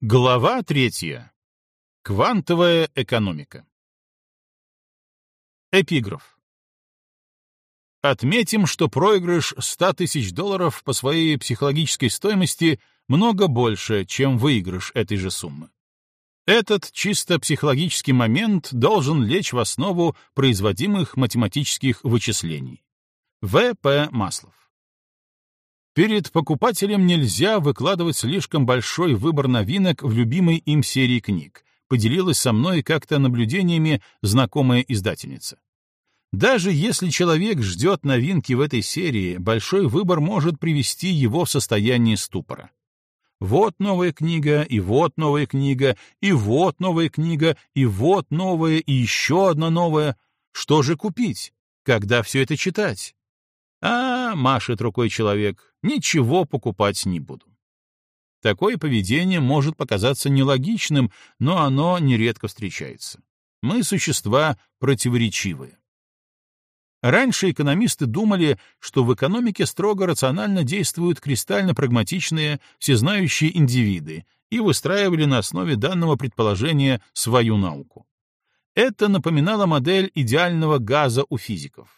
Глава третья. Квантовая экономика. Эпиграф. Отметим, что проигрыш 100 тысяч долларов по своей психологической стоимости много больше, чем выигрыш этой же суммы. Этот чисто психологический момент должен лечь в основу производимых математических вычислений. В. П. Маслов. Перед покупателем нельзя выкладывать слишком большой выбор новинок в любимой им серии книг, поделилась со мной как-то наблюдениями знакомая издательница. Даже если человек ждет новинки в этой серии, большой выбор может привести его в состояние ступора. Вот новая книга, и вот новая книга, и вот новая книга, и вот новая, и еще одна новая. Что же купить? Когда все это читать? А, машет рукой человек, ничего покупать не буду. Такое поведение может показаться нелогичным, но оно нередко встречается. Мы существа противоречивые. Раньше экономисты думали, что в экономике строго рационально действуют кристально-прагматичные, всезнающие индивиды и выстраивали на основе данного предположения свою науку. Это напоминало модель идеального газа у физиков.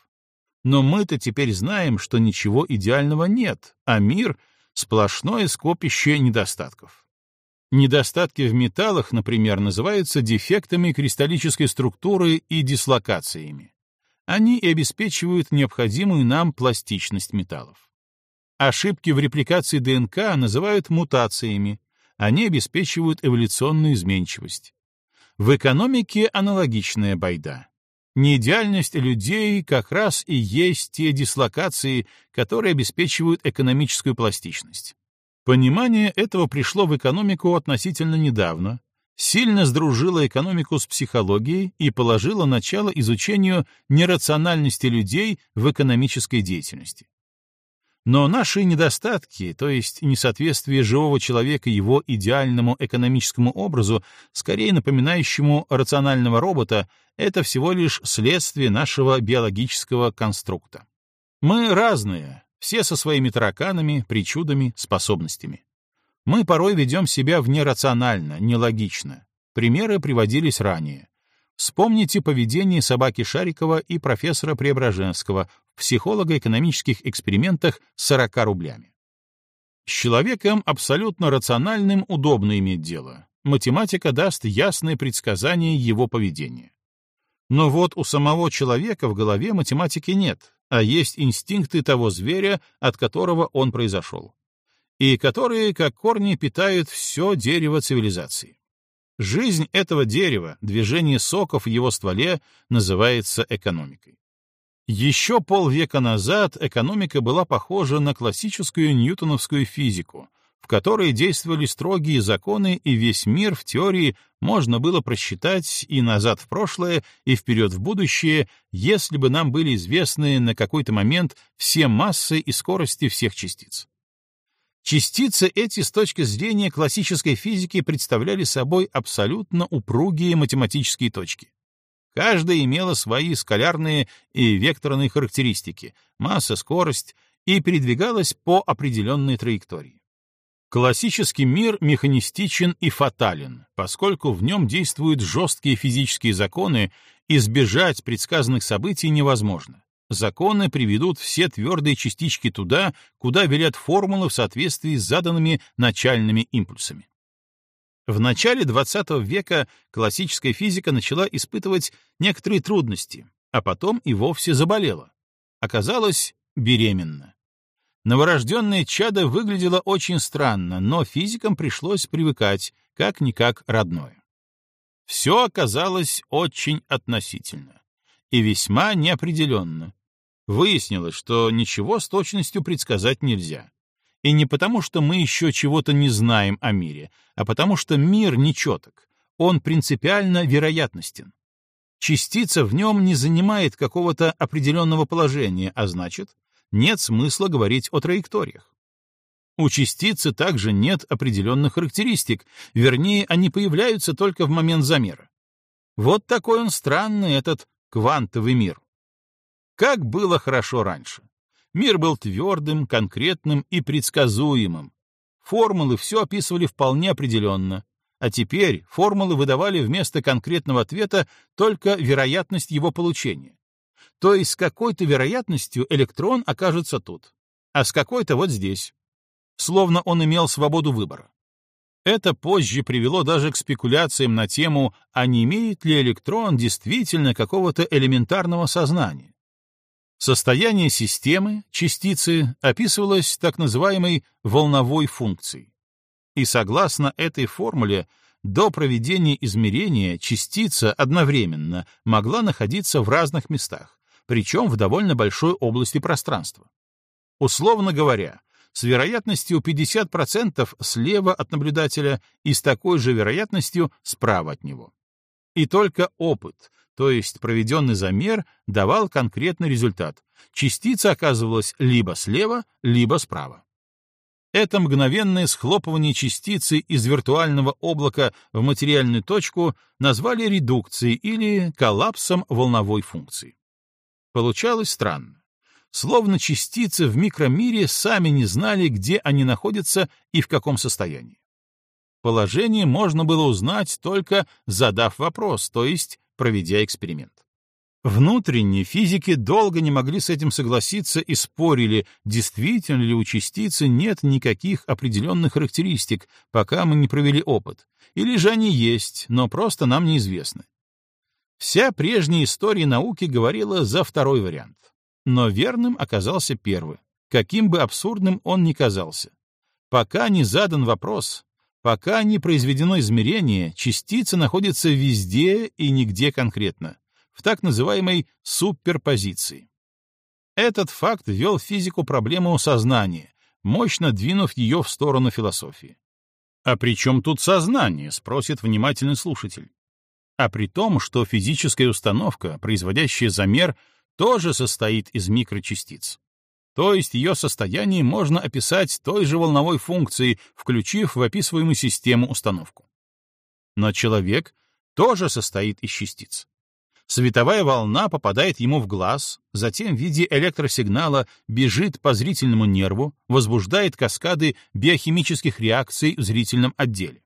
Но мы-то теперь знаем, что ничего идеального нет, а мир — сплошное скопище недостатков. Недостатки в металлах, например, называются дефектами кристаллической структуры и дислокациями. Они и обеспечивают необходимую нам пластичность металлов. Ошибки в репликации ДНК называют мутациями. Они обеспечивают эволюционную изменчивость. В экономике аналогичная байда. Неидеальность людей как раз и есть те дислокации, которые обеспечивают экономическую пластичность. Понимание этого пришло в экономику относительно недавно, сильно сдружило экономику с психологией и положило начало изучению нерациональности людей в экономической деятельности. Но наши недостатки, то есть несоответствие живого человека его идеальному экономическому образу, скорее напоминающему рационального робота, это всего лишь следствие нашего биологического конструкта. Мы разные, все со своими тараканами, причудами, способностями. Мы порой ведем себя внерационально, нелогично. Примеры приводились ранее. Вспомните поведение собаки Шарикова и профессора Преображенского в психолого-экономических экспериментах с 40 рублями. С человеком абсолютно рациональным удобно иметь дело. Математика даст ясное предсказание его поведения. Но вот у самого человека в голове математики нет, а есть инстинкты того зверя, от которого он произошел, и которые, как корни, питают все дерево цивилизации. Жизнь этого дерева, движение соков в его стволе называется экономикой. Еще полвека назад экономика была похожа на классическую ньютоновскую физику, в которой действовали строгие законы, и весь мир в теории можно было просчитать и назад в прошлое, и вперед в будущее, если бы нам были известны на какой-то момент все массы и скорости всех частиц. Частицы эти с точки зрения классической физики представляли собой абсолютно упругие математические точки. Каждая имела свои скалярные и векторные характеристики, масса, скорость, и передвигалась по определенной траектории. Классический мир механистичен и фатален, поскольку в нем действуют жесткие физические законы, избежать предсказанных событий невозможно. Законы приведут все твердые частички туда, куда велят формулы в соответствии с заданными начальными импульсами. В начале XX века классическая физика начала испытывать некоторые трудности, а потом и вовсе заболела. Оказалось, беременна. Новорожденное чадо выглядело очень странно, но физикам пришлось привыкать, как-никак родное. Все оказалось очень относительно и весьма неопределенно. Выяснилось, что ничего с точностью предсказать нельзя. И не потому, что мы еще чего-то не знаем о мире, а потому что мир нечеток, он принципиально вероятностен. Частица в нем не занимает какого-то определенного положения, а значит, нет смысла говорить о траекториях. У частицы также нет определенных характеристик, вернее, они появляются только в момент замера. Вот такой он странный, этот квантовый мир. Как было хорошо раньше. Мир был твердым, конкретным и предсказуемым. Формулы все описывали вполне определенно. а теперь формулы выдавали вместо конкретного ответа только вероятность его получения. То есть с какой-то вероятностью электрон окажется тут, а с какой-то вот здесь. Словно он имел свободу выбора. Это позже привело даже к спекуляциям на тему, а не имеет ли электрон действительно какого-то элементарного сознания. Состояние системы, частицы, описывалось так называемой волновой функцией. И согласно этой формуле, до проведения измерения частица одновременно могла находиться в разных местах, причем в довольно большой области пространства. Условно говоря, с вероятностью 50% слева от наблюдателя и с такой же вероятностью справа от него. И только опыт, то есть проведенный замер, давал конкретный результат. Частица оказывалась либо слева, либо справа. Это мгновенное схлопывание частицы из виртуального облака в материальную точку назвали редукцией или коллапсом волновой функции. Получалось странно. Словно частицы в микромире сами не знали, где они находятся и в каком состоянии. Положение можно было узнать только задав вопрос, то есть проведя эксперимент. Внутренние физики долго не могли с этим согласиться и спорили, действительно ли у частицы нет никаких определенных характеристик, пока мы не провели опыт, или же они есть, но просто нам неизвестны. Вся прежняя история науки говорила за второй вариант. Но верным оказался первый, каким бы абсурдным он ни казался. Пока не задан вопрос, пока не произведено измерение, частица находится везде и нигде конкретно в так называемой суперпозиции. Этот факт ввел в физику проблему сознания, мощно двинув ее в сторону философии. «А при чем тут сознание?» — спросит внимательный слушатель. А при том, что физическая установка, производящая замер, тоже состоит из микрочастиц. То есть ее состояние можно описать той же волновой функцией, включив в описываемую систему установку. Но человек тоже состоит из частиц. Световая волна попадает ему в глаз, затем в виде электросигнала бежит по зрительному нерву, возбуждает каскады биохимических реакций в зрительном отделе.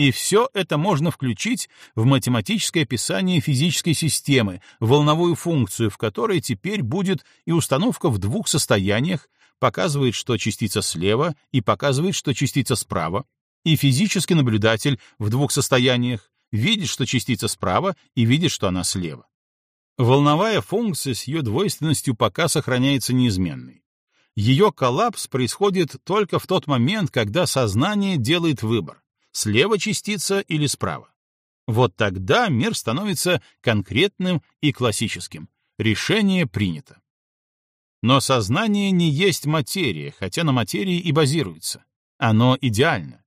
И все это можно включить в математическое описание физической системы, волновую функцию, в которой теперь будет и установка в двух состояниях, показывает, что частица слева, и показывает, что частица справа, и физический наблюдатель в двух состояниях, видит, что частица справа, и видит, что она слева. Волновая функция с ее двойственностью пока сохраняется неизменной. Ее коллапс происходит только в тот момент, когда сознание делает выбор — слева частица или справа. Вот тогда мир становится конкретным и классическим. Решение принято. Но сознание не есть материя, хотя на материи и базируется. Оно идеально.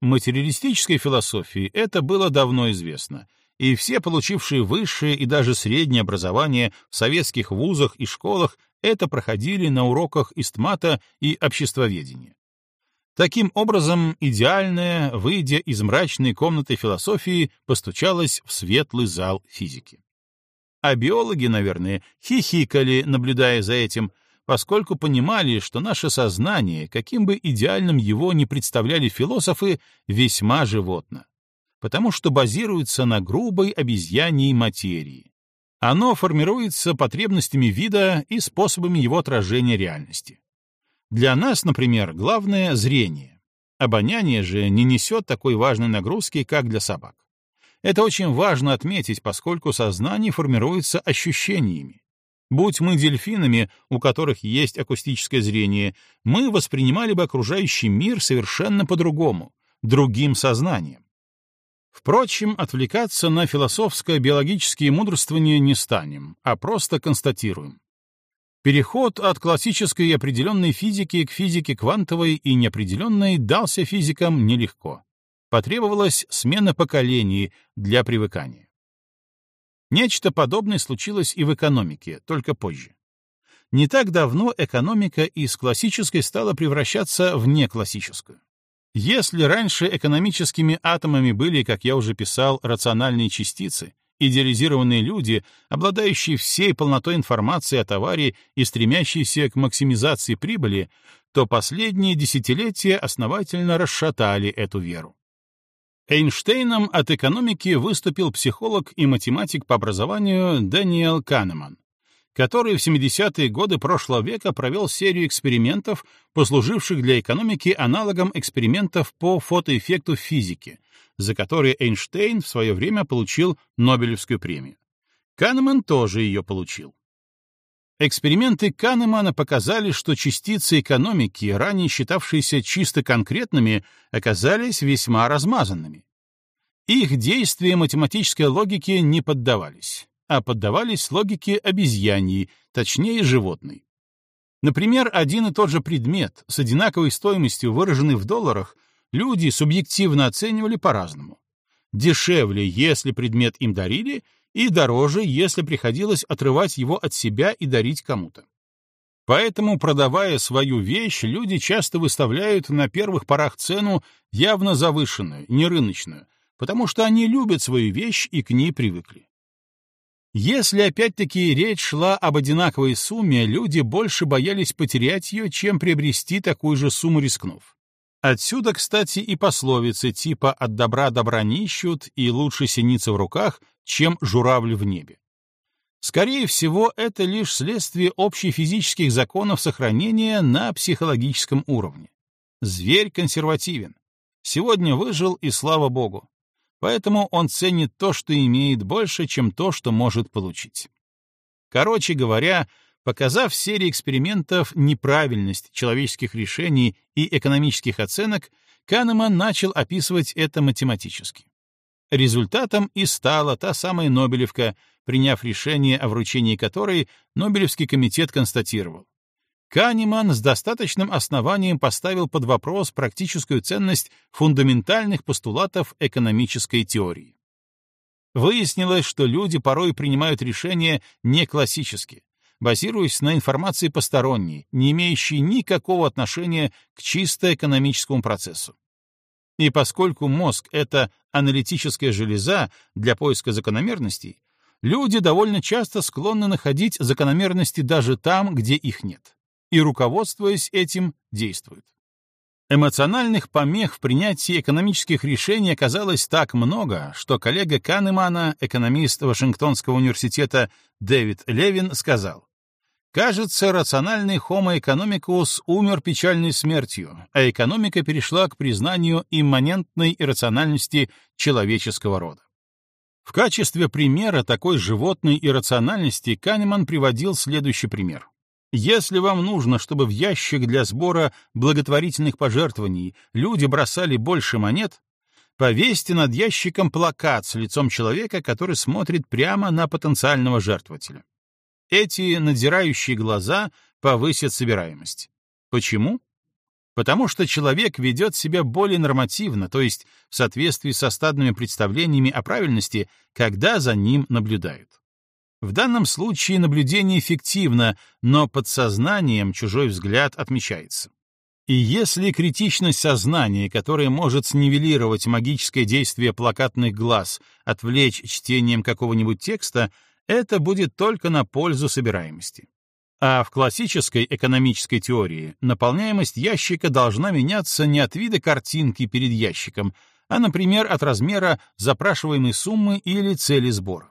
Материалистической философии это было давно известно, и все получившие высшее и даже среднее образование в советских вузах и школах это проходили на уроках истмата и обществоведения. Таким образом, идеальное, выйдя из мрачной комнаты философии, постучалось в светлый зал физики. А биологи, наверное, хихикали, наблюдая за этим — поскольку понимали, что наше сознание, каким бы идеальным его ни представляли философы, весьма животно, потому что базируется на грубой обезьяньей материи. Оно формируется потребностями вида и способами его отражения реальности. Для нас, например, главное — зрение. Обоняние же не несет такой важной нагрузки, как для собак. Это очень важно отметить, поскольку сознание формируется ощущениями. Будь мы дельфинами, у которых есть акустическое зрение, мы воспринимали бы окружающий мир совершенно по-другому, другим сознанием. Впрочем, отвлекаться на философское биологические мудрствования не станем, а просто констатируем. Переход от классической определенной физики к физике квантовой и неопределенной дался физикам нелегко. Потребовалась смена поколений для привыкания. Нечто подобное случилось и в экономике, только позже. Не так давно экономика из классической стала превращаться в неклассическую. Если раньше экономическими атомами были, как я уже писал, рациональные частицы, идеализированные люди, обладающие всей полнотой информации о товаре и стремящиеся к максимизации прибыли, то последние десятилетия основательно расшатали эту веру. Эйнштейном от экономики выступил психолог и математик по образованию Дэниел Канеман, который в 70-е годы прошлого века провел серию экспериментов, послуживших для экономики аналогом экспериментов по фотоэффекту в физике, за которые Эйнштейн в свое время получил Нобелевскую премию. Канеман тоже ее получил. Эксперименты Канемана показали, что частицы экономики, ранее считавшиеся чисто конкретными, оказались весьма размазанными. Их действия математической логике не поддавались, а поддавались логике обезьяньи, точнее животной. Например, один и тот же предмет с одинаковой стоимостью, выраженный в долларах, люди субъективно оценивали по-разному. Дешевле, если предмет им дарили, и дороже, если приходилось отрывать его от себя и дарить кому-то. Поэтому, продавая свою вещь, люди часто выставляют на первых порах цену явно завышенную, не рыночную, потому что они любят свою вещь и к ней привыкли. Если опять-таки речь шла об одинаковой сумме, люди больше боялись потерять ее, чем приобрести такую же сумму рискнув. Отсюда, кстати, и пословицы типа «от добра добра не ищут» и «лучше синица в руках», чем журавль в небе. Скорее всего, это лишь следствие общефизических законов сохранения на психологическом уровне. Зверь консервативен. Сегодня выжил, и слава богу. Поэтому он ценит то, что имеет больше, чем то, что может получить. Короче говоря, показав серии экспериментов неправильность человеческих решений и экономических оценок, Канеман начал описывать это математически. Результатом и стала та самая Нобелевка, приняв решение о вручении которой Нобелевский комитет констатировал. Канеман с достаточным основанием поставил под вопрос практическую ценность фундаментальных постулатов экономической теории. Выяснилось, что люди порой принимают решения не классически, базируясь на информации посторонней, не имеющей никакого отношения к чисто экономическому процессу. И поскольку мозг — это аналитическая железа для поиска закономерностей, люди довольно часто склонны находить закономерности даже там, где их нет. И, руководствуясь этим, действуют. Эмоциональных помех в принятии экономических решений оказалось так много, что коллега Канемана, экономист Вашингтонского университета Дэвид Левин, сказал, Кажется, рациональный Homo economicus умер печальной смертью, а экономика перешла к признанию имманентной иррациональности человеческого рода. В качестве примера такой животной иррациональности Канеман приводил следующий пример. Если вам нужно, чтобы в ящик для сбора благотворительных пожертвований люди бросали больше монет, повесьте над ящиком плакат с лицом человека, который смотрит прямо на потенциального жертвователя. Эти надзирающие глаза повысят собираемость. Почему? Потому что человек ведет себя более нормативно, то есть в соответствии со стадными представлениями о правильности, когда за ним наблюдают. В данном случае наблюдение эффективно, но подсознанием чужой взгляд отмечается. И если критичность сознания, которая может снивелировать магическое действие плакатных глаз, отвлечь чтением какого-нибудь текста, это будет только на пользу собираемости. А в классической экономической теории наполняемость ящика должна меняться не от вида картинки перед ящиком, а, например, от размера запрашиваемой суммы или цели сбора.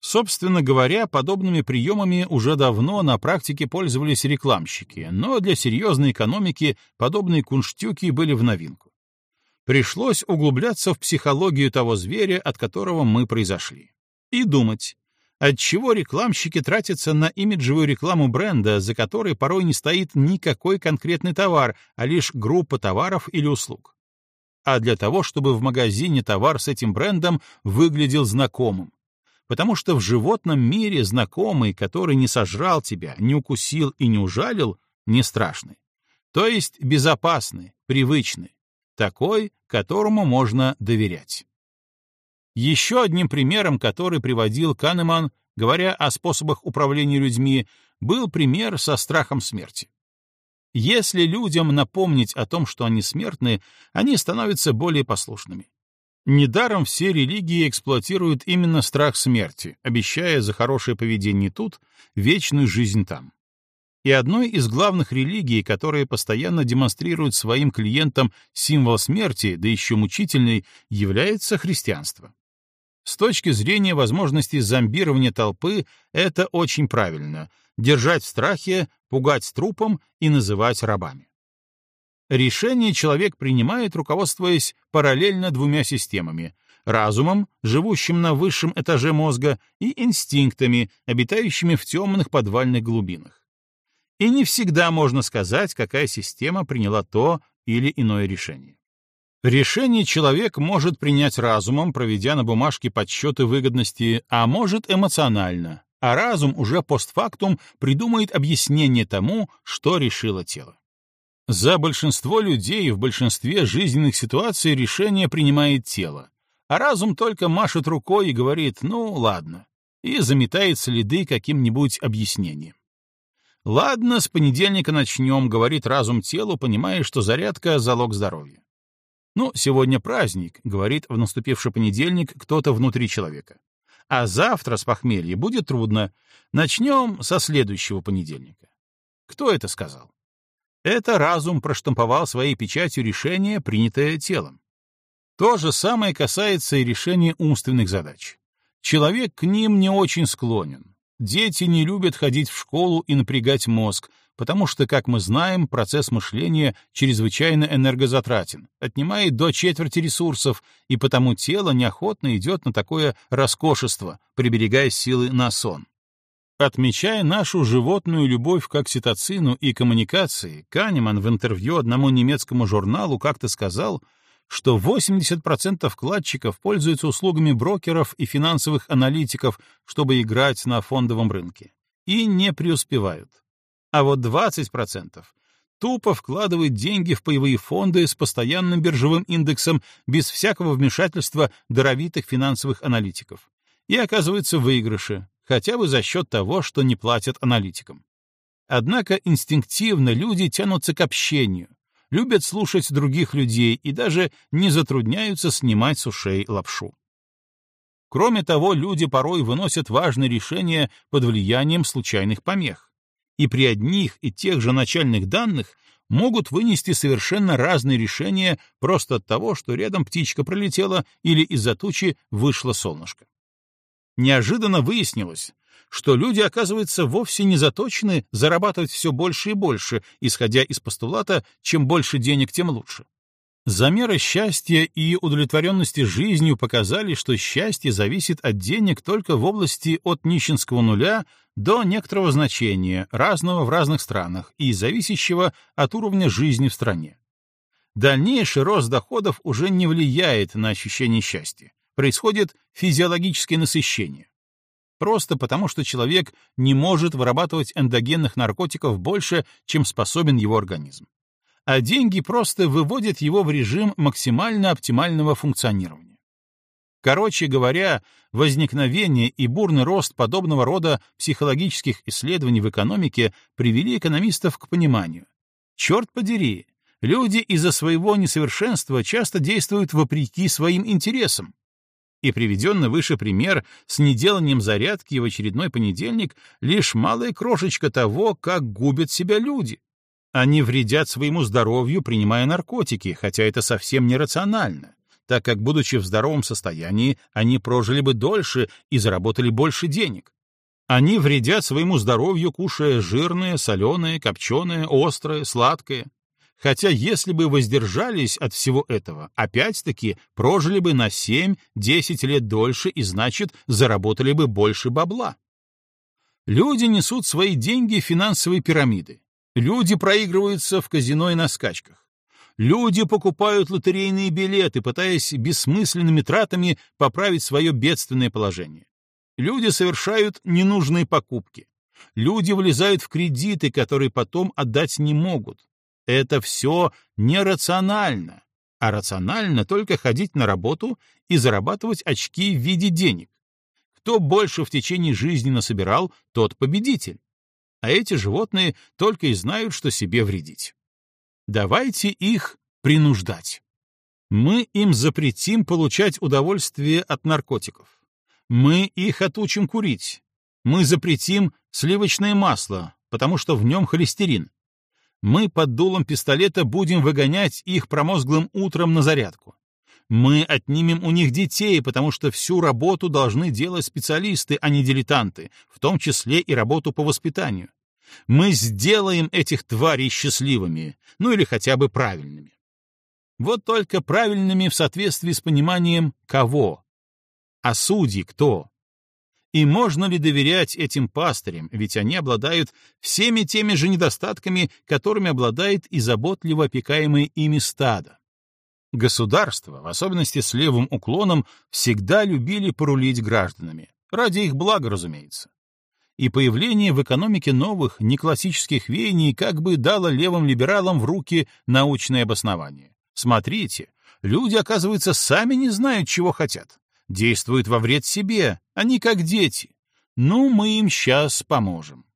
Собственно говоря, подобными приемами уже давно на практике пользовались рекламщики, но для серьезной экономики подобные кунштюки были в новинку. Пришлось углубляться в психологию того зверя, от которого мы произошли, и думать, Отчего рекламщики тратятся на имиджевую рекламу бренда, за которой порой не стоит никакой конкретный товар, а лишь группа товаров или услуг? А для того, чтобы в магазине товар с этим брендом выглядел знакомым. Потому что в животном мире знакомый, который не сожрал тебя, не укусил и не ужалил, не страшный. То есть безопасный, привычный. Такой, которому можно доверять. Еще одним примером, который приводил Канеман, говоря о способах управления людьми, был пример со страхом смерти. Если людям напомнить о том, что они смертны, они становятся более послушными. Недаром все религии эксплуатируют именно страх смерти, обещая за хорошее поведение тут вечную жизнь там. И одной из главных религий, которые постоянно демонстрируют своим клиентам символ смерти, да еще мучительный, является христианство. С точки зрения возможности зомбирования толпы, это очень правильно — держать в страхе, пугать трупом и называть рабами. Решение человек принимает, руководствуясь параллельно двумя системами — разумом, живущим на высшем этаже мозга, и инстинктами, обитающими в темных подвальных глубинах. И не всегда можно сказать, какая система приняла то или иное решение. Решение человек может принять разумом, проведя на бумажке подсчеты выгодности, а может эмоционально, а разум уже постфактум придумает объяснение тому, что решило тело. За большинство людей в большинстве жизненных ситуаций решение принимает тело, а разум только машет рукой и говорит «ну, ладно», и заметает следы каким-нибудь объяснением. «Ладно, с понедельника начнем», — говорит разум телу, понимая, что зарядка — залог здоровья. «Ну, сегодня праздник», — говорит в наступивший понедельник кто-то внутри человека. «А завтра с похмелья будет трудно. Начнем со следующего понедельника». Кто это сказал? Это разум проштамповал своей печатью решение, принятое телом. То же самое касается и решения умственных задач. Человек к ним не очень склонен. Дети не любят ходить в школу и напрягать мозг, потому что, как мы знаем, процесс мышления чрезвычайно энергозатратен, отнимает до четверти ресурсов, и потому тело неохотно идет на такое роскошество, приберегая силы на сон. Отмечая нашу животную любовь к окситоцину и коммуникации, Канеман в интервью одному немецкому журналу как-то сказал, что 80% вкладчиков пользуются услугами брокеров и финансовых аналитиков, чтобы играть на фондовом рынке, и не преуспевают а вот 20% тупо вкладывает деньги в паевые фонды с постоянным биржевым индексом без всякого вмешательства даровитых финансовых аналитиков и оказывается в выигрыше, хотя бы за счет того, что не платят аналитикам. Однако инстинктивно люди тянутся к общению, любят слушать других людей и даже не затрудняются снимать с ушей лапшу. Кроме того, люди порой выносят важные решения под влиянием случайных помех и при одних и тех же начальных данных могут вынести совершенно разные решения просто от того, что рядом птичка пролетела или из-за тучи вышло солнышко. Неожиданно выяснилось, что люди, оказывается, вовсе не заточены зарабатывать все больше и больше, исходя из постулата «чем больше денег, тем лучше». Замеры счастья и удовлетворенности жизнью показали, что счастье зависит от денег только в области от нищенского нуля до некоторого значения, разного в разных странах и зависящего от уровня жизни в стране. Дальнейший рост доходов уже не влияет на ощущение счастья. Происходит физиологическое насыщение. Просто потому, что человек не может вырабатывать эндогенных наркотиков больше, чем способен его организм а деньги просто выводят его в режим максимально оптимального функционирования. Короче говоря, возникновение и бурный рост подобного рода психологических исследований в экономике привели экономистов к пониманию. Черт подери, люди из-за своего несовершенства часто действуют вопреки своим интересам. И приведенный выше пример с неделанием зарядки в очередной понедельник — лишь малая крошечка того, как губят себя люди. Они вредят своему здоровью, принимая наркотики, хотя это совсем нерационально, так как, будучи в здоровом состоянии, они прожили бы дольше и заработали больше денег. Они вредят своему здоровью, кушая жирное, соленое, копченое, острое, сладкое. Хотя если бы воздержались от всего этого, опять-таки прожили бы на 7-10 лет дольше и, значит, заработали бы больше бабла. Люди несут свои деньги в финансовые пирамиды. Люди проигрываются в казино и на скачках. Люди покупают лотерейные билеты, пытаясь бессмысленными тратами поправить свое бедственное положение. Люди совершают ненужные покупки. Люди влезают в кредиты, которые потом отдать не могут. Это все нерационально. А рационально только ходить на работу и зарабатывать очки в виде денег. Кто больше в течение жизни насобирал, тот победитель а эти животные только и знают, что себе вредить. Давайте их принуждать. Мы им запретим получать удовольствие от наркотиков. Мы их отучим курить. Мы запретим сливочное масло, потому что в нем холестерин. Мы под дулом пистолета будем выгонять их промозглым утром на зарядку. Мы отнимем у них детей, потому что всю работу должны делать специалисты, а не дилетанты, в том числе и работу по воспитанию. Мы сделаем этих тварей счастливыми, ну или хотя бы правильными. Вот только правильными в соответствии с пониманием кого. А судьи кто? И можно ли доверять этим пастырям, ведь они обладают всеми теми же недостатками, которыми обладает и заботливо опекаемое ими стадо. Государство, в особенности с левым уклоном, всегда любили порулить гражданами. Ради их блага, разумеется. И появление в экономике новых, неклассических веяний как бы дало левым либералам в руки научное обоснование. Смотрите, люди, оказывается, сами не знают, чего хотят действуют во вред себе, они как дети. Ну, мы им сейчас поможем.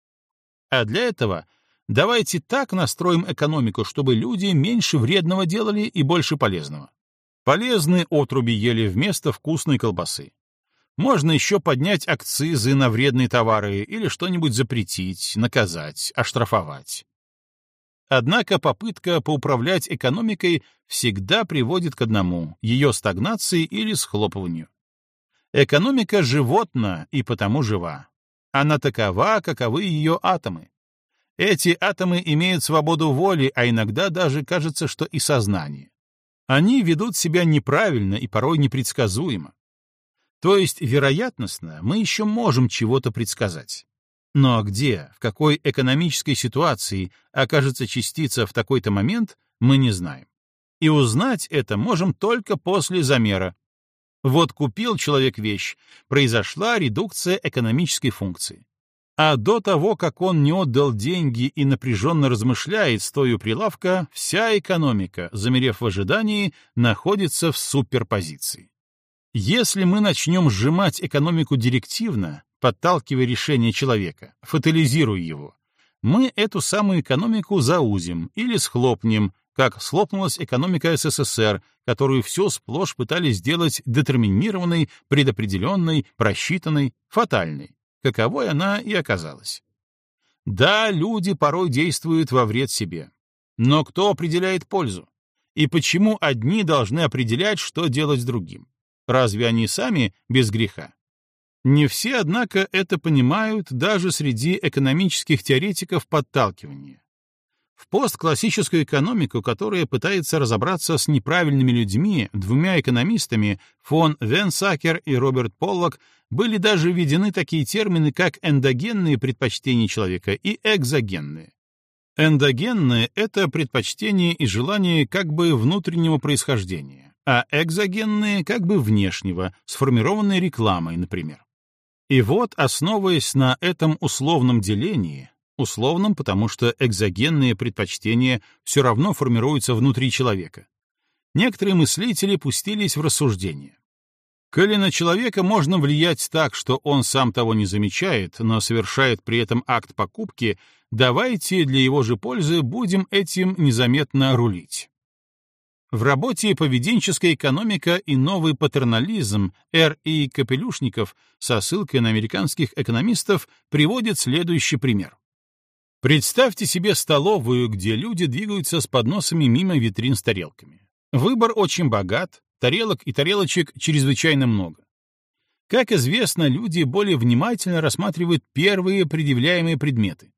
А для этого давайте так настроим экономику, чтобы люди меньше вредного делали и больше полезного. Полезные отруби ели вместо вкусной колбасы. Можно еще поднять акцизы на вредные товары или что-нибудь запретить, наказать, оштрафовать. Однако попытка поуправлять экономикой всегда приводит к одному — ее стагнации или схлопыванию. Экономика животна и потому жива. Она такова, каковы ее атомы. Эти атомы имеют свободу воли, а иногда даже кажется, что и сознание. Они ведут себя неправильно и порой непредсказуемо. То есть, вероятностно, мы еще можем чего-то предсказать. Но где, в какой экономической ситуации окажется частица в такой-то момент, мы не знаем. И узнать это можем только после замера, вот купил человек вещь, произошла редукция экономической функции. А до того, как он не отдал деньги и напряженно размышляет, стоя у прилавка, вся экономика, замерев в ожидании, находится в суперпозиции. Если мы начнем сжимать экономику директивно, подталкивая решение человека, фатализируя его, мы эту самую экономику заузим или схлопнем, как слопнулась экономика СССР, которую все сплошь пытались сделать детерминированной, предопределенной, просчитанной, фатальной, каковой она и оказалась. Да, люди порой действуют во вред себе. Но кто определяет пользу? И почему одни должны определять, что делать другим? Разве они сами без греха? Не все, однако, это понимают даже среди экономических теоретиков подталкивания. В постклассическую экономику, которая пытается разобраться с неправильными людьми, двумя экономистами, фон Венсакер и Роберт Поллок, были даже введены такие термины, как эндогенные предпочтения человека и экзогенные. Эндогенные — это предпочтения и желания как бы внутреннего происхождения, а экзогенные — как бы внешнего, сформированные рекламой, например. И вот, основываясь на этом условном делении, Условным, потому что экзогенные предпочтения все равно формируются внутри человека. Некоторые мыслители пустились в рассуждение. Коли на человека можно влиять так, что он сам того не замечает, но совершает при этом акт покупки, давайте для его же пользы будем этим незаметно рулить. В работе «Поведенческая экономика и новый патернализм» Р. И. Капелюшников со ссылкой на американских экономистов приводит следующий пример. Представьте себе столовую, где люди двигаются с подносами мимо витрин с тарелками. Выбор очень богат, тарелок и тарелочек чрезвычайно много. Как известно, люди более внимательно рассматривают первые предъявляемые предметы.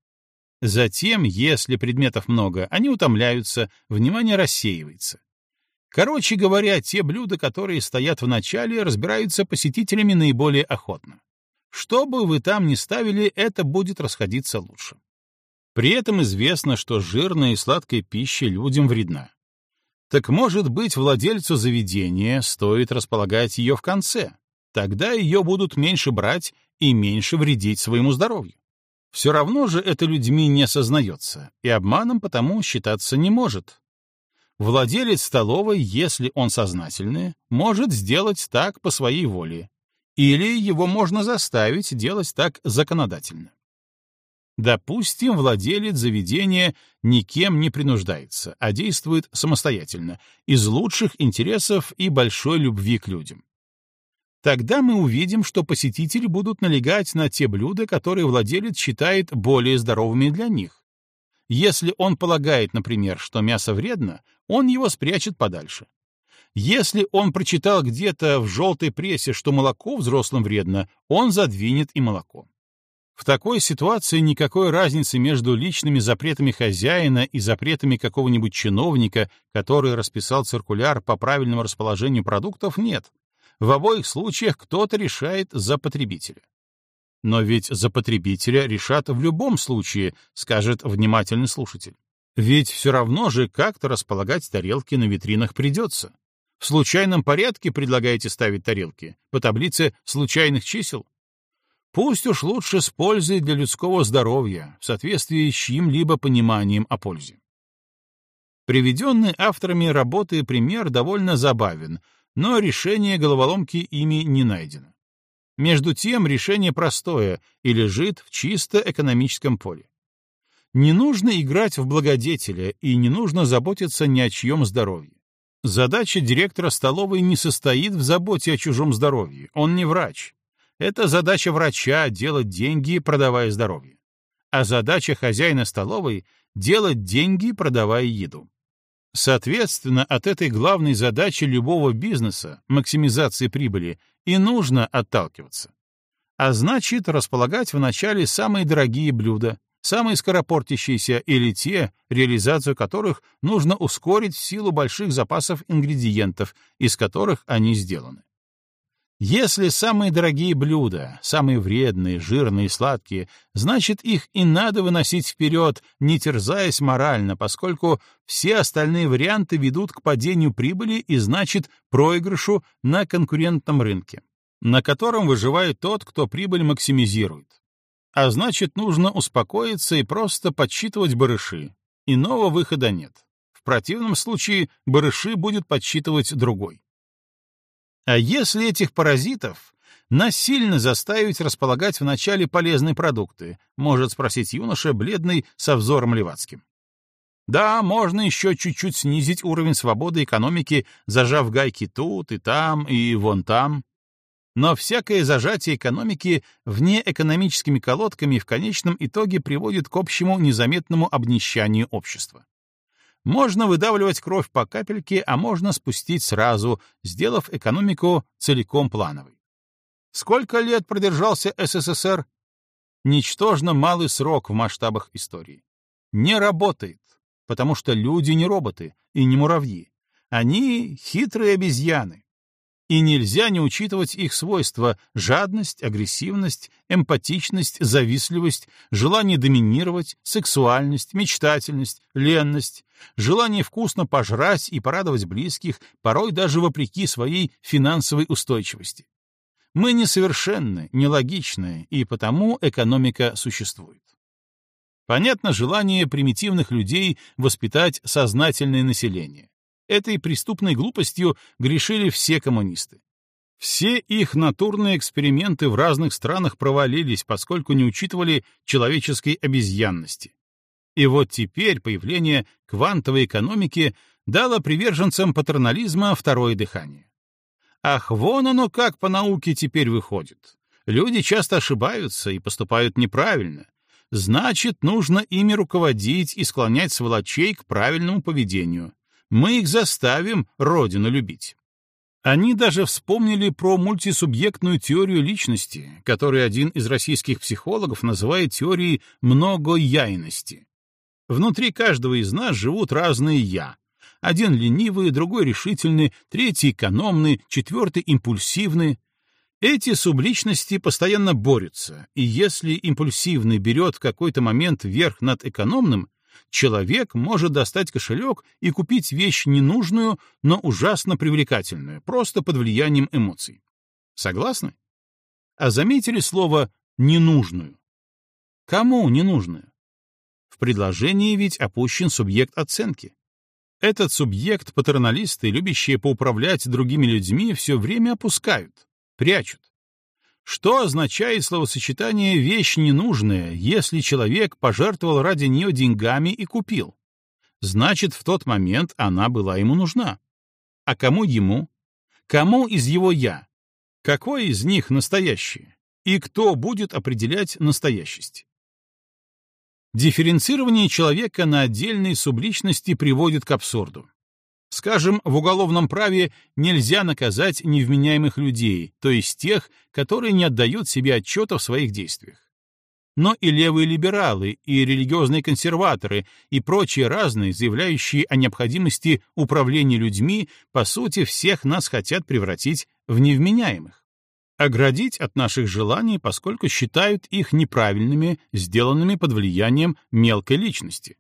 Затем, если предметов много, они утомляются, внимание рассеивается. Короче говоря, те блюда, которые стоят в начале, разбираются посетителями наиболее охотно. Что бы вы там ни ставили, это будет расходиться лучше. При этом известно, что жирная и сладкая пища людям вредна. Так может быть, владельцу заведения стоит располагать ее в конце. Тогда ее будут меньше брать и меньше вредить своему здоровью. Все равно же это людьми не осознается, и обманом потому считаться не может. Владелец столовой, если он сознательный, может сделать так по своей воле, или его можно заставить делать так законодательно. Допустим, владелец заведения никем не принуждается, а действует самостоятельно, из лучших интересов и большой любви к людям. Тогда мы увидим, что посетители будут налегать на те блюда, которые владелец считает более здоровыми для них. Если он полагает, например, что мясо вредно, он его спрячет подальше. Если он прочитал где-то в желтой прессе, что молоко взрослым вредно, он задвинет и молоко. В такой ситуации никакой разницы между личными запретами хозяина и запретами какого-нибудь чиновника, который расписал циркуляр по правильному расположению продуктов, нет. В обоих случаях кто-то решает за потребителя. Но ведь за потребителя решат в любом случае, скажет внимательный слушатель. Ведь все равно же как-то располагать тарелки на витринах придется. В случайном порядке предлагаете ставить тарелки? По таблице случайных чисел? Пусть уж лучше с пользой для людского здоровья, в соответствии с чьим-либо пониманием о пользе. Приведенный авторами работы пример довольно забавен, но решение головоломки ими не найдено. Между тем, решение простое и лежит в чисто экономическом поле. Не нужно играть в благодетеля и не нужно заботиться ни о чьем здоровье. Задача директора столовой не состоит в заботе о чужом здоровье, он не врач. Это задача врача — делать деньги, продавая здоровье. А задача хозяина столовой — делать деньги, продавая еду. Соответственно, от этой главной задачи любого бизнеса, максимизации прибыли, и нужно отталкиваться. А значит, располагать вначале самые дорогие блюда, самые скоропортящиеся или те, реализацию которых нужно ускорить в силу больших запасов ингредиентов, из которых они сделаны. Если самые дорогие блюда, самые вредные, жирные и сладкие, значит, их и надо выносить вперед, не терзаясь морально, поскольку все остальные варианты ведут к падению прибыли и, значит, проигрышу на конкурентном рынке, на котором выживает тот, кто прибыль максимизирует. А значит, нужно успокоиться и просто подсчитывать барыши. Иного выхода нет. В противном случае барыши будет подсчитывать другой. А если этих паразитов насильно заставить располагать вначале полезные продукты, может спросить юноша, бледный, со взором левацким. Да, можно еще чуть-чуть снизить уровень свободы экономики, зажав гайки тут и там, и вон там. Но всякое зажатие экономики вне экономическими колодками в конечном итоге приводит к общему незаметному обнищанию общества. Можно выдавливать кровь по капельке, а можно спустить сразу, сделав экономику целиком плановой. Сколько лет продержался СССР? Ничтожно малый срок в масштабах истории. Не работает, потому что люди не роботы и не муравьи. Они хитрые обезьяны и нельзя не учитывать их свойства — жадность, агрессивность, эмпатичность, завистливость, желание доминировать, сексуальность, мечтательность, ленность, желание вкусно пожрать и порадовать близких, порой даже вопреки своей финансовой устойчивости. Мы несовершенны, нелогичны, и потому экономика существует. Понятно желание примитивных людей воспитать сознательное население. Этой преступной глупостью грешили все коммунисты. Все их натурные эксперименты в разных странах провалились, поскольку не учитывали человеческой обезьянности. И вот теперь появление квантовой экономики дало приверженцам патернализма второе дыхание. Ах, вон оно как по науке теперь выходит. Люди часто ошибаются и поступают неправильно. Значит, нужно ими руководить и склонять сволочей к правильному поведению мы их заставим Родину любить. Они даже вспомнили про мультисубъектную теорию личности, которую один из российских психологов называет теорией многояйности. Внутри каждого из нас живут разные «я». Один ленивый, другой решительный, третий экономный, четвертый импульсивный. Эти субличности постоянно борются, и если импульсивный берет в какой-то момент верх над экономным, человек может достать кошелек и купить вещь ненужную, но ужасно привлекательную, просто под влиянием эмоций. Согласны? А заметили слово «ненужную»? Кому ненужную? В предложении ведь опущен субъект оценки. Этот субъект патерналисты, любящие поуправлять другими людьми, все время опускают, прячут. Что означает словосочетание «вещь ненужная», если человек пожертвовал ради нее деньгами и купил? Значит, в тот момент она была ему нужна. А кому ему? Кому из его «я»? Какой из них настоящий? И кто будет определять настоящесть? Дифференцирование человека на отдельные субличности приводит к абсурду. Скажем, в уголовном праве нельзя наказать невменяемых людей, то есть тех, которые не отдают себе отчета в своих действиях. Но и левые либералы, и религиозные консерваторы, и прочие разные, заявляющие о необходимости управления людьми, по сути, всех нас хотят превратить в невменяемых. Оградить от наших желаний, поскольку считают их неправильными, сделанными под влиянием мелкой личности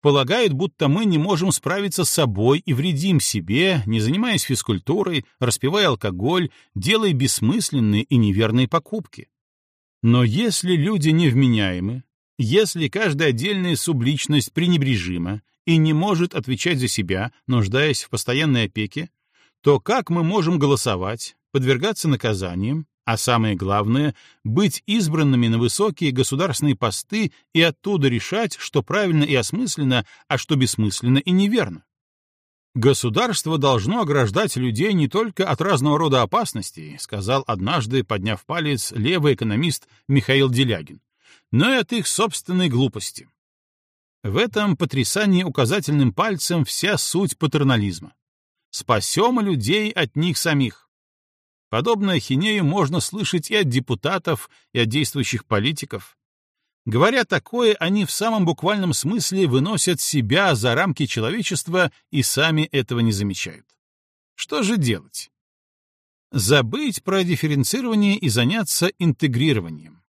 полагают, будто мы не можем справиться с собой и вредим себе, не занимаясь физкультурой, распивая алкоголь, делая бессмысленные и неверные покупки. Но если люди невменяемы, если каждая отдельная субличность пренебрежима и не может отвечать за себя, нуждаясь в постоянной опеке, то как мы можем голосовать, подвергаться наказаниям, а самое главное — быть избранными на высокие государственные посты и оттуда решать, что правильно и осмысленно, а что бессмысленно и неверно. Государство должно ограждать людей не только от разного рода опасностей, сказал однажды, подняв палец, левый экономист Михаил Делягин, но и от их собственной глупости. В этом потрясании указательным пальцем вся суть патернализма. Спасем людей от них самих. Подобную ахинею можно слышать и от депутатов, и от действующих политиков. Говоря такое, они в самом буквальном смысле выносят себя за рамки человечества и сами этого не замечают. Что же делать? Забыть про дифференцирование и заняться интегрированием.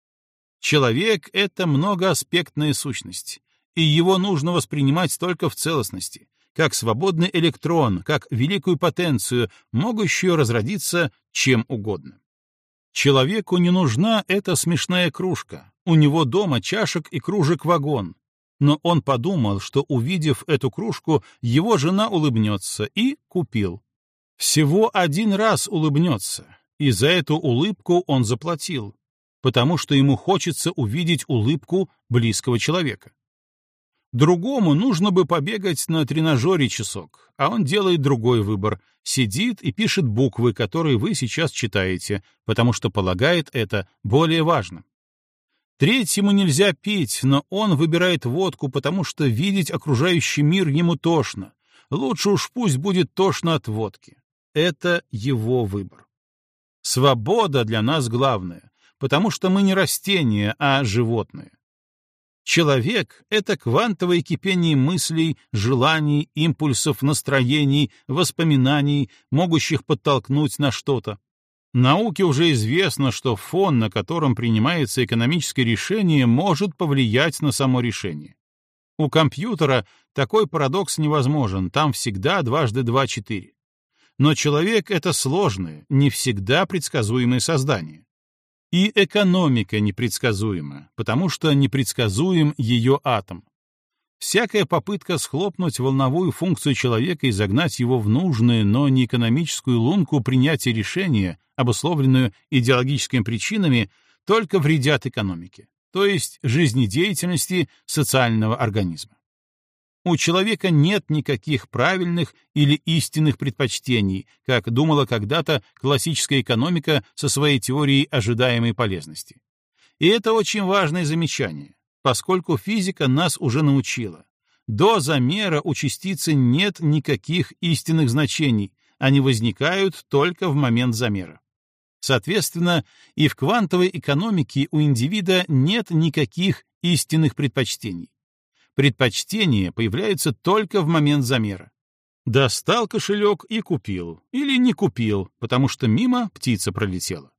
Человек — это многоаспектная сущность, и его нужно воспринимать только в целостности, как свободный электрон, как великую потенцию, могущую разродиться чем угодно. Человеку не нужна эта смешная кружка, у него дома чашек и кружек вагон. Но он подумал, что, увидев эту кружку, его жена улыбнется, и купил. Всего один раз улыбнется, и за эту улыбку он заплатил, потому что ему хочется увидеть улыбку близкого человека. Другому нужно бы побегать на тренажере часок, а он делает другой выбор, сидит и пишет буквы, которые вы сейчас читаете, потому что полагает это более важным. Третьему нельзя пить, но он выбирает водку, потому что видеть окружающий мир ему тошно. Лучше уж пусть будет тошно от водки. Это его выбор. Свобода для нас главное, потому что мы не растения, а животные. Человек — это квантовое кипение мыслей, желаний, импульсов, настроений, воспоминаний, могущих подтолкнуть на что-то. Науке уже известно, что фон, на котором принимается экономическое решение, может повлиять на само решение. У компьютера такой парадокс невозможен, там всегда дважды два — четыре. Но человек — это сложное, не всегда предсказуемое создание. И экономика непредсказуема, потому что непредсказуем ее атом. Всякая попытка схлопнуть волновую функцию человека и загнать его в нужную, но не экономическую лунку принятия решения, обусловленную идеологическими причинами, только вредят экономике, то есть жизнедеятельности социального организма. У человека нет никаких правильных или истинных предпочтений, как думала когда-то классическая экономика со своей теорией ожидаемой полезности. И это очень важное замечание, поскольку физика нас уже научила. До замера у частицы нет никаких истинных значений, они возникают только в момент замера. Соответственно, и в квантовой экономике у индивида нет никаких истинных предпочтений. Предпочтения появляются только в момент замера. Достал кошелек и купил. Или не купил, потому что мимо птица пролетела.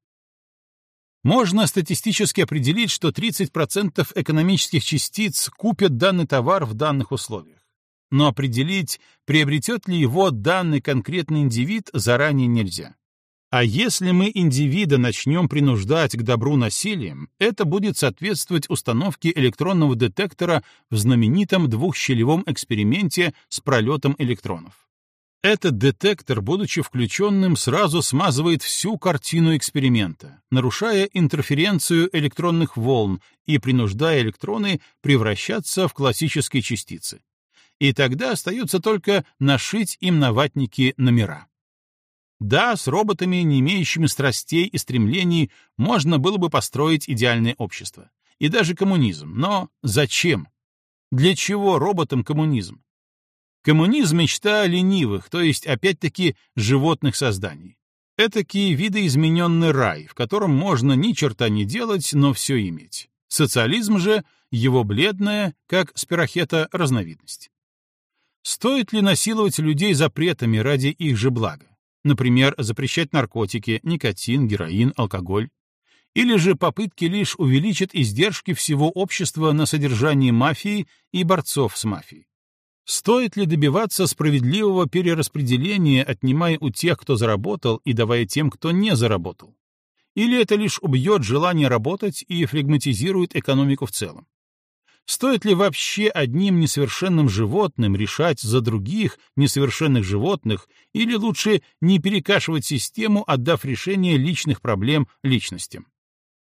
Можно статистически определить, что 30% экономических частиц купят данный товар в данных условиях. Но определить, приобретет ли его данный конкретный индивид, заранее нельзя. А если мы индивида начнем принуждать к добру насилием, это будет соответствовать установке электронного детектора в знаменитом двухщелевом эксперименте с пролетом электронов. Этот детектор, будучи включенным, сразу смазывает всю картину эксперимента, нарушая интерференцию электронных волн и принуждая электроны превращаться в классические частицы. И тогда остается только нашить им на ватнике номера. Да, с роботами, не имеющими страстей и стремлений, можно было бы построить идеальное общество. И даже коммунизм. Но зачем? Для чего роботам коммунизм? Коммунизм — мечта ленивых, то есть, опять-таки, животных созданий. Этакий видоизмененный рай, в котором можно ни черта не делать, но все иметь. Социализм же — его бледная, как спирохета, разновидность. Стоит ли насиловать людей запретами ради их же блага? Например, запрещать наркотики, никотин, героин, алкоголь? Или же попытки лишь увеличат издержки всего общества на содержание мафии и борцов с мафией? Стоит ли добиваться справедливого перераспределения, отнимая у тех, кто заработал, и давая тем, кто не заработал? Или это лишь убьет желание работать и флегматизирует экономику в целом? Стоит ли вообще одним несовершенным животным решать за других несовершенных животных, или лучше не перекашивать систему, отдав решение личных проблем личностям?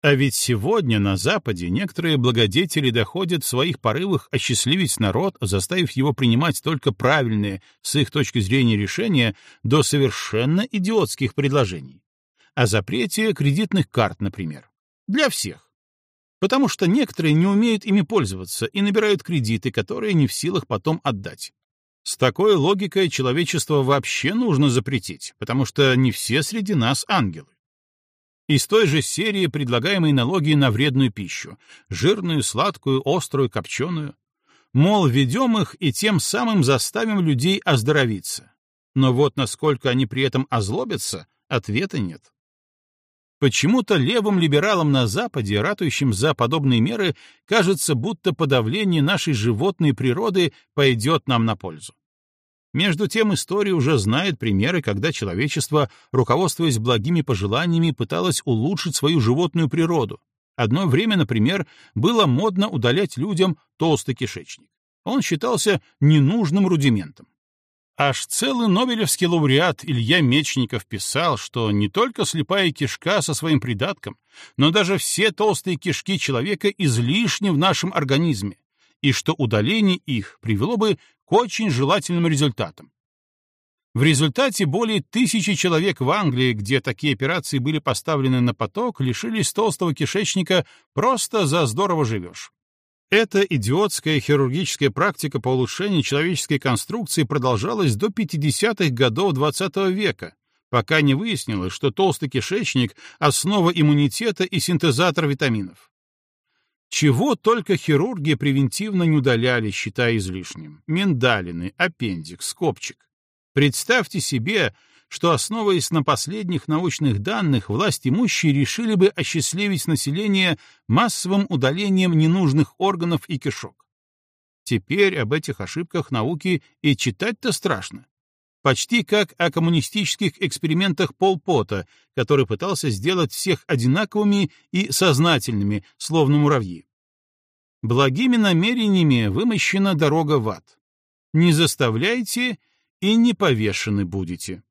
А ведь сегодня на Западе некоторые благодетели доходят в своих порывах осчастливить народ, заставив его принимать только правильные, с их точки зрения, решения, до совершенно идиотских предложений. О запрете кредитных карт, например. Для всех. Потому что некоторые не умеют ими пользоваться и набирают кредиты, которые не в силах потом отдать. С такой логикой человечество вообще нужно запретить, потому что не все среди нас ангелы. Из той же серии предлагаемые налоги на вредную пищу — жирную, сладкую, острую, копченую. Мол, введем их и тем самым заставим людей оздоровиться. Но вот насколько они при этом озлобятся, ответа нет. Почему-то левым либералам на Западе, ратующим за подобные меры, кажется, будто подавление нашей животной природы пойдет нам на пользу. Между тем история уже знает примеры, когда человечество, руководствуясь благими пожеланиями, пыталось улучшить свою животную природу. Одно время, например, было модно удалять людям толстый кишечник. Он считался ненужным рудиментом. Аж целый нобелевский лауреат Илья Мечников писал, что не только слепая кишка со своим придатком, но даже все толстые кишки человека излишни в нашем организме, и что удаление их привело бы к очень желательным результатам. В результате более тысячи человек в Англии, где такие операции были поставлены на поток, лишились толстого кишечника просто за здорово живешь. Эта идиотская хирургическая практика по улучшению человеческой конструкции продолжалась до 50-х годов XX -го века, пока не выяснилось, что толстый кишечник — основа иммунитета и синтезатор витаминов. Чего только хирурги превентивно не удаляли, считая излишним. Миндалины, аппендикс, копчик. Представьте себе, что, основываясь на последних научных данных, власть имущие решили бы осчастливить население массовым удалением ненужных органов и кишок. Теперь об этих ошибках науки и читать-то страшно. Почти как о коммунистических экспериментах Полпота, который пытался сделать всех одинаковыми и сознательными, словно муравьи. Благими намерениями вымощена дорога в ад. Не заставляйте и не повешены будете.